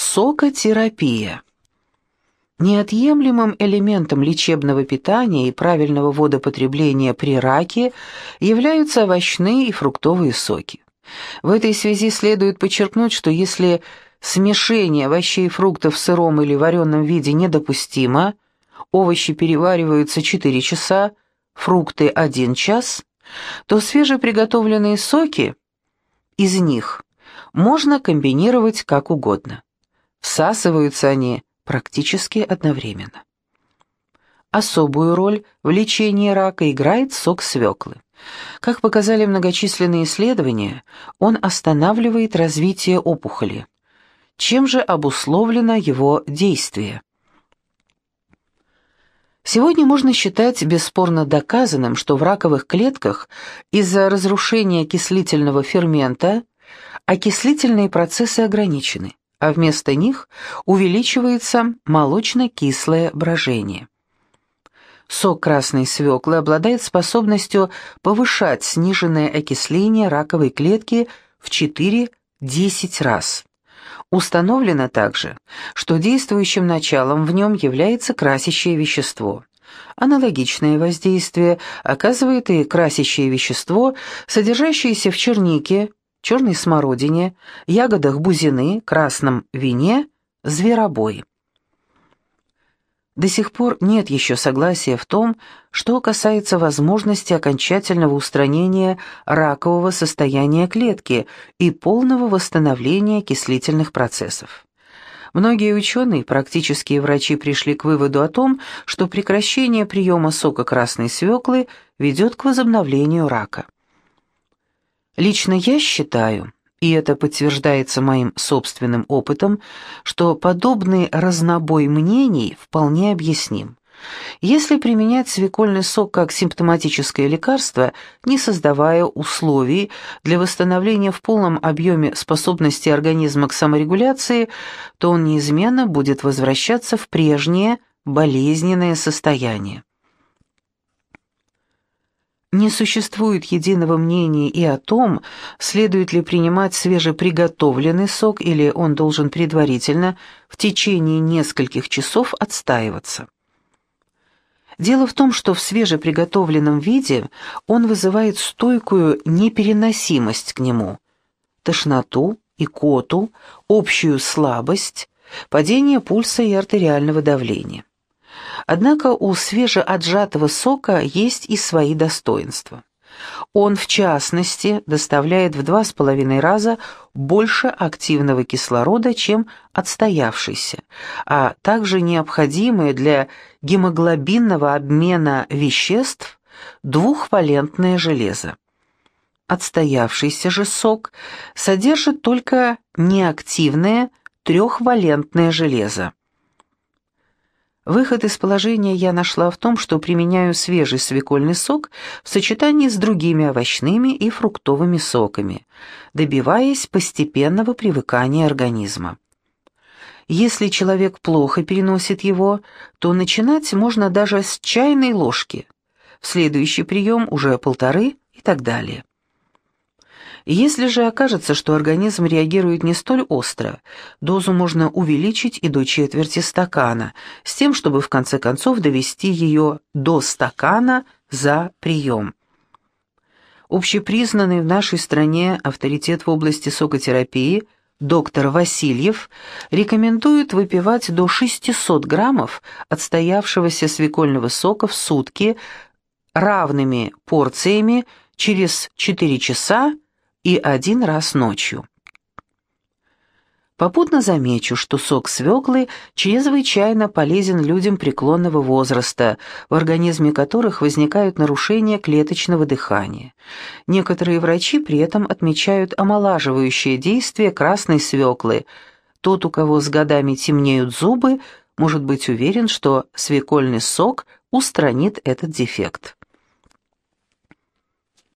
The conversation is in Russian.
Сокотерапия. Неотъемлемым элементом лечебного питания и правильного водопотребления при раке являются овощные и фруктовые соки. В этой связи следует подчеркнуть, что если смешение овощей и фруктов в сыром или вареном виде недопустимо, овощи перевариваются 4 часа, фрукты 1 час, то свежеприготовленные соки из них можно комбинировать как угодно. Всасываются они практически одновременно. Особую роль в лечении рака играет сок свеклы. Как показали многочисленные исследования, он останавливает развитие опухоли. Чем же обусловлено его действие? Сегодня можно считать бесспорно доказанным, что в раковых клетках из-за разрушения окислительного фермента окислительные процессы ограничены а вместо них увеличивается молочно-кислое брожение. Сок красной свеклы обладает способностью повышать сниженное окисление раковой клетки в 4-10 раз. Установлено также, что действующим началом в нем является красящее вещество. Аналогичное воздействие оказывает и красящее вещество, содержащееся в чернике, черной смородине, ягодах бузины, красном вине, зверобой. До сих пор нет еще согласия в том, что касается возможности окончательного устранения ракового состояния клетки и полного восстановления окислительных процессов. Многие ученые, практические врачи, пришли к выводу о том, что прекращение приема сока красной свеклы ведет к возобновлению рака. Лично я считаю, и это подтверждается моим собственным опытом, что подобный разнобой мнений вполне объясним. Если применять свекольный сок как симптоматическое лекарство, не создавая условий для восстановления в полном объеме способности организма к саморегуляции, то он неизменно будет возвращаться в прежнее болезненное состояние. Не существует единого мнения и о том, следует ли принимать свежеприготовленный сок или он должен предварительно в течение нескольких часов отстаиваться. Дело в том, что в свежеприготовленном виде он вызывает стойкую непереносимость к нему, тошноту, икоту, общую слабость, падение пульса и артериального давления. Однако у свежеотжатого сока есть и свои достоинства. Он, в частности, доставляет в два с половиной раза больше активного кислорода, чем отстоявшийся, а также необходимое для гемоглобинного обмена веществ двухвалентное железо. Отстоявшийся же сок содержит только неактивное трехвалентное железо. Выход из положения я нашла в том, что применяю свежий свекольный сок в сочетании с другими овощными и фруктовыми соками, добиваясь постепенного привыкания организма. Если человек плохо переносит его, то начинать можно даже с чайной ложки, в следующий прием уже полторы и так далее. Если же окажется, что организм реагирует не столь остро, дозу можно увеличить и до четверти стакана, с тем, чтобы в конце концов довести ее до стакана за прием. Общепризнанный в нашей стране авторитет в области сокотерапии доктор Васильев рекомендует выпивать до 600 граммов отстоявшегося свекольного сока в сутки равными порциями через 4 часа и один раз ночью. Попутно замечу, что сок свеклы чрезвычайно полезен людям преклонного возраста, в организме которых возникают нарушения клеточного дыхания. Некоторые врачи при этом отмечают омолаживающее действие красной свеклы. Тот, у кого с годами темнеют зубы, может быть уверен, что свекольный сок устранит этот дефект.